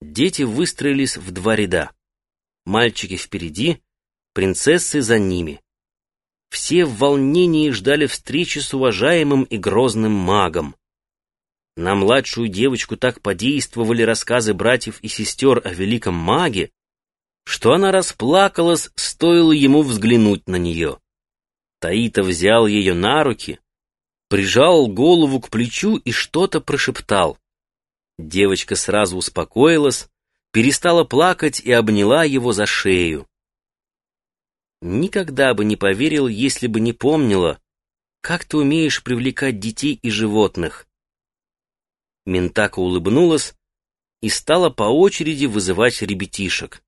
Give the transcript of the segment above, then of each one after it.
Дети выстроились в два ряда. Мальчики впереди, принцессы за ними. Все в волнении ждали встречи с уважаемым и грозным магом. На младшую девочку так подействовали рассказы братьев и сестер о великом маге, что она расплакалась, стоило ему взглянуть на нее. Таита взял ее на руки, прижал голову к плечу и что-то прошептал. Девочка сразу успокоилась, перестала плакать и обняла его за шею. Никогда бы не поверил, если бы не помнила, как ты умеешь привлекать детей и животных. Ментака улыбнулась и стала по очереди вызывать ребятишек.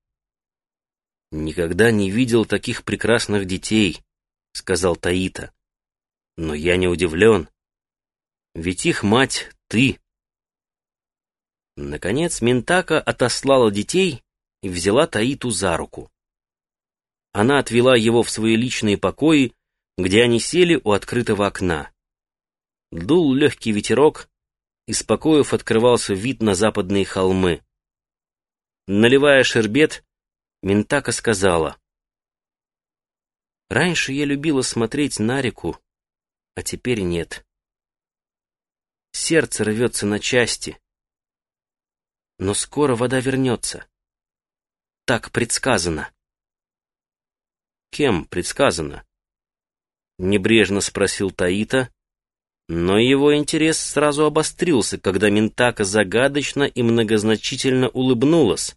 «Никогда не видел таких прекрасных детей», — сказал Таита. «Но я не удивлен. Ведь их мать — ты». Наконец Ментака отослала детей и взяла Таиту за руку. Она отвела его в свои личные покои, где они сели у открытого окна. Дул легкий ветерок, из покоев открывался вид на западные холмы. Наливая шербет, Ментака сказала, «Раньше я любила смотреть на реку, а теперь нет. Сердце рвется на части, но скоро вода вернется. Так предсказано». «Кем предсказано?» Небрежно спросил Таита, но его интерес сразу обострился, когда Ментака загадочно и многозначительно улыбнулась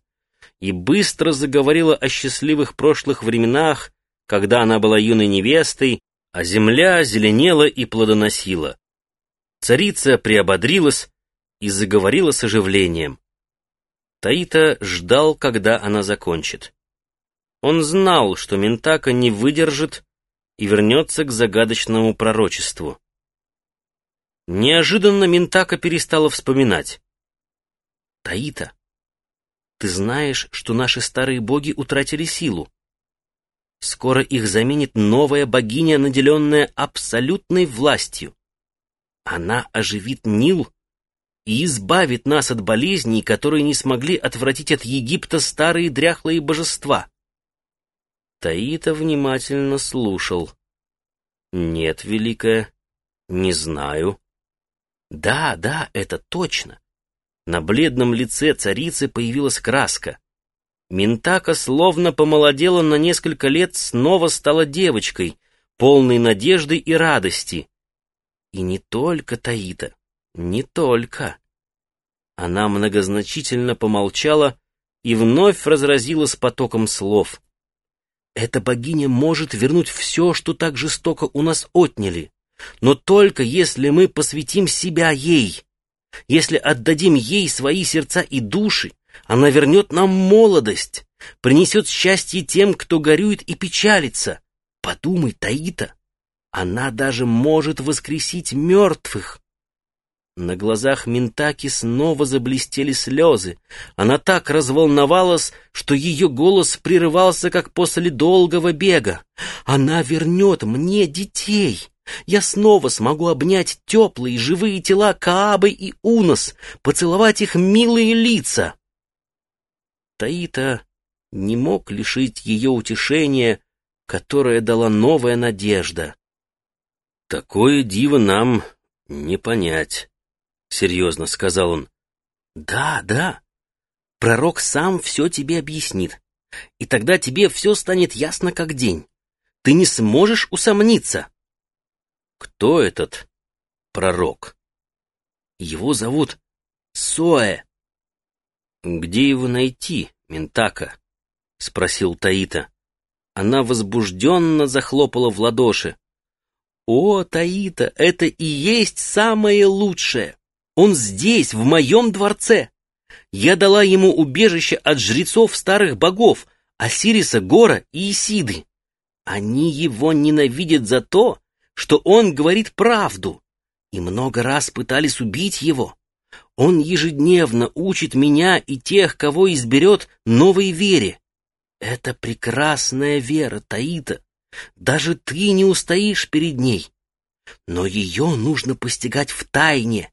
и быстро заговорила о счастливых прошлых временах, когда она была юной невестой, а земля зеленела и плодоносила. Царица приободрилась и заговорила с оживлением. Таита ждал, когда она закончит. Он знал, что Ментака не выдержит и вернется к загадочному пророчеству. Неожиданно Ментака перестала вспоминать. «Таита, ты знаешь, что наши старые боги утратили силу. Скоро их заменит новая богиня, наделенная абсолютной властью. Она оживит Нил и избавит нас от болезней, которые не смогли отвратить от Египта старые дряхлые божества». Таита внимательно слушал. «Нет, Великая, не знаю». Да, да, это точно. На бледном лице царицы появилась краска. Ментака словно помолодела на несколько лет, снова стала девочкой, полной надежды и радости. И не только Таита, не только. Она многозначительно помолчала и вновь разразилась потоком слов. Эта богиня может вернуть все, что так жестоко у нас отняли но только если мы посвятим себя ей. Если отдадим ей свои сердца и души, она вернет нам молодость, принесет счастье тем, кто горюет и печалится. Подумай, Таита, она даже может воскресить мертвых. На глазах Ментаки снова заблестели слезы. Она так разволновалась, что ее голос прерывался, как после долгого бега. «Она вернет мне детей!» Я снова смогу обнять теплые живые тела Каабы и Унос, поцеловать их милые лица. Таита не мог лишить ее утешения, которое дала новая надежда. «Такое диво нам не понять», — серьезно сказал он. «Да, да, пророк сам все тебе объяснит, и тогда тебе все станет ясно как день. Ты не сможешь усомниться». Кто этот пророк? Его зовут Соэ. Где его найти, Ментака? Спросил Таита. Она возбужденно захлопала в ладоши. «О, Таита, это и есть самое лучшее! Он здесь, в моем дворце! Я дала ему убежище от жрецов старых богов, Осириса, Гора и Исиды. Они его ненавидят за то, что он говорит правду, и много раз пытались убить его. Он ежедневно учит меня и тех, кого изберет, новой вере. Это прекрасная вера, Таита. Даже ты не устоишь перед ней. Но ее нужно постигать в тайне.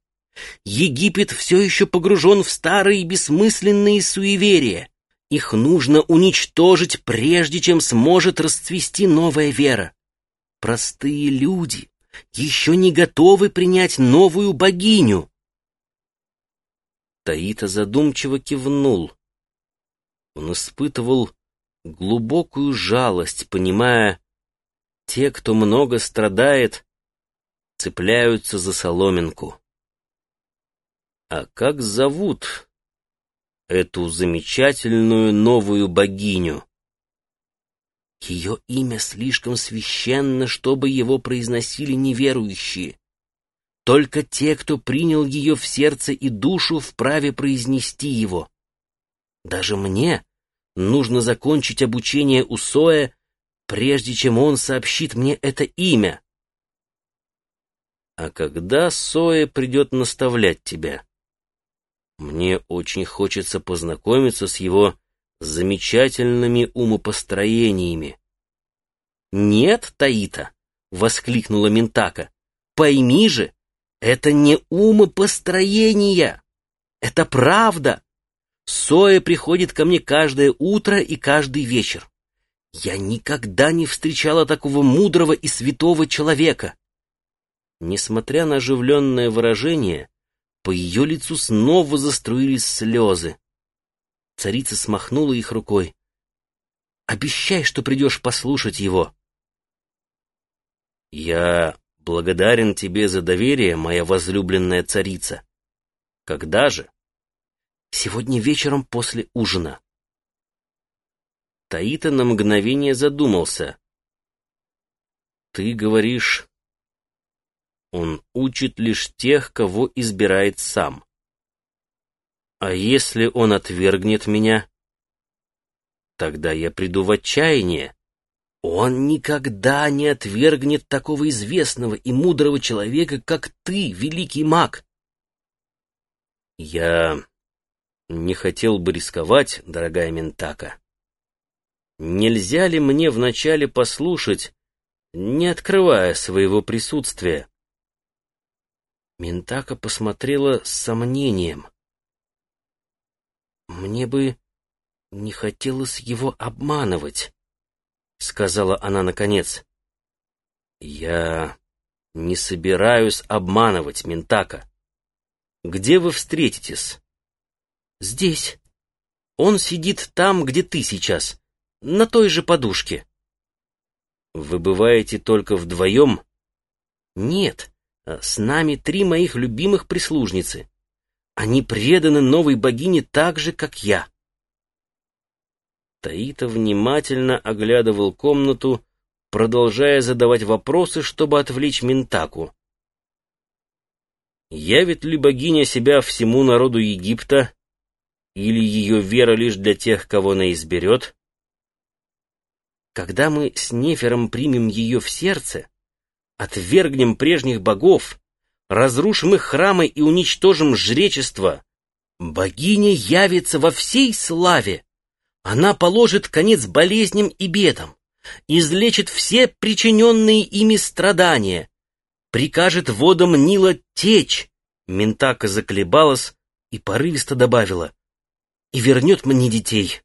Египет все еще погружен в старые бессмысленные суеверия. Их нужно уничтожить, прежде чем сможет расцвести новая вера. Простые люди еще не готовы принять новую богиню. Таита задумчиво кивнул. Он испытывал глубокую жалость, понимая, те, кто много страдает, цепляются за соломинку. А как зовут эту замечательную новую богиню? Ее имя слишком священно, чтобы его произносили неверующие. Только те, кто принял ее в сердце и душу, вправе произнести его. Даже мне нужно закончить обучение у Соя, прежде чем он сообщит мне это имя. А когда Соя придет наставлять тебя? Мне очень хочется познакомиться с его замечательными умопостроениями. «Нет, Таита!» — воскликнула Ментака. «Пойми же, это не умопостроения, это правда. Соя приходит ко мне каждое утро и каждый вечер. Я никогда не встречала такого мудрого и святого человека. Несмотря на оживленное выражение, по ее лицу снова заструились слезы. Царица смахнула их рукой. «Обещай, что придешь послушать его». «Я благодарен тебе за доверие, моя возлюбленная царица. Когда же?» «Сегодня вечером после ужина». Таита на мгновение задумался. «Ты говоришь, он учит лишь тех, кого избирает сам. А если он отвергнет меня? Тогда я приду в отчаяние. Он никогда не отвергнет такого известного и мудрого человека, как ты, великий маг. Я не хотел бы рисковать, дорогая Ментака. Нельзя ли мне вначале послушать, не открывая своего присутствия? Ментака посмотрела с сомнением. «Мне бы не хотелось его обманывать», — сказала она наконец. «Я не собираюсь обманывать Ментака. Где вы встретитесь?» «Здесь. Он сидит там, где ты сейчас, на той же подушке». «Вы бываете только вдвоем?» «Нет, с нами три моих любимых прислужницы. Они преданы новой богине так же, как я. Таита внимательно оглядывал комнату, продолжая задавать вопросы, чтобы отвлечь Ментаку. Явит ли богиня себя всему народу Египта, или ее вера лишь для тех, кого она изберет? Когда мы с Нефером примем ее в сердце, отвергнем прежних богов, разрушим их храмы и уничтожим жречество, богиня явится во всей славе. Она положит конец болезням и бедам, излечит все причиненные ими страдания, прикажет водам Нила течь. Ментака заколебалась и порывисто добавила, и вернет мне детей.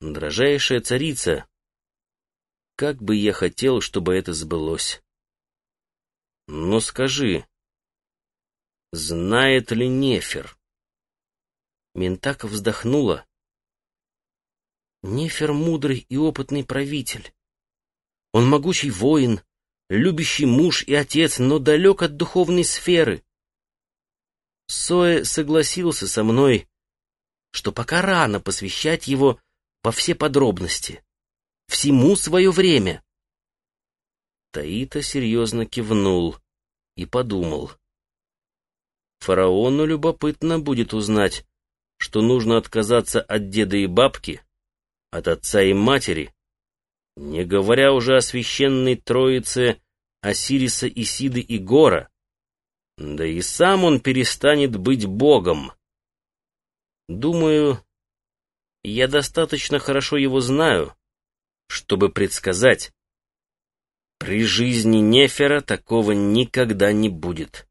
Дрожайшая царица, как бы я хотел, чтобы это сбылось. Но скажи, знает ли Нефер? Ментака вздохнула. Нефер мудрый и опытный правитель. Он могучий воин, любящий муж и отец, но далек от духовной сферы. Соэ согласился со мной, что пока рано посвящать его во все подробности. Всему свое время. Таита серьезно кивнул и подумал. Фараону любопытно будет узнать, что нужно отказаться от деда и бабки, от отца и матери, не говоря уже о священной троице Осириса, Исиды и Гора, да и сам он перестанет быть богом. Думаю, я достаточно хорошо его знаю, чтобы предсказать. При жизни Нефера такого никогда не будет.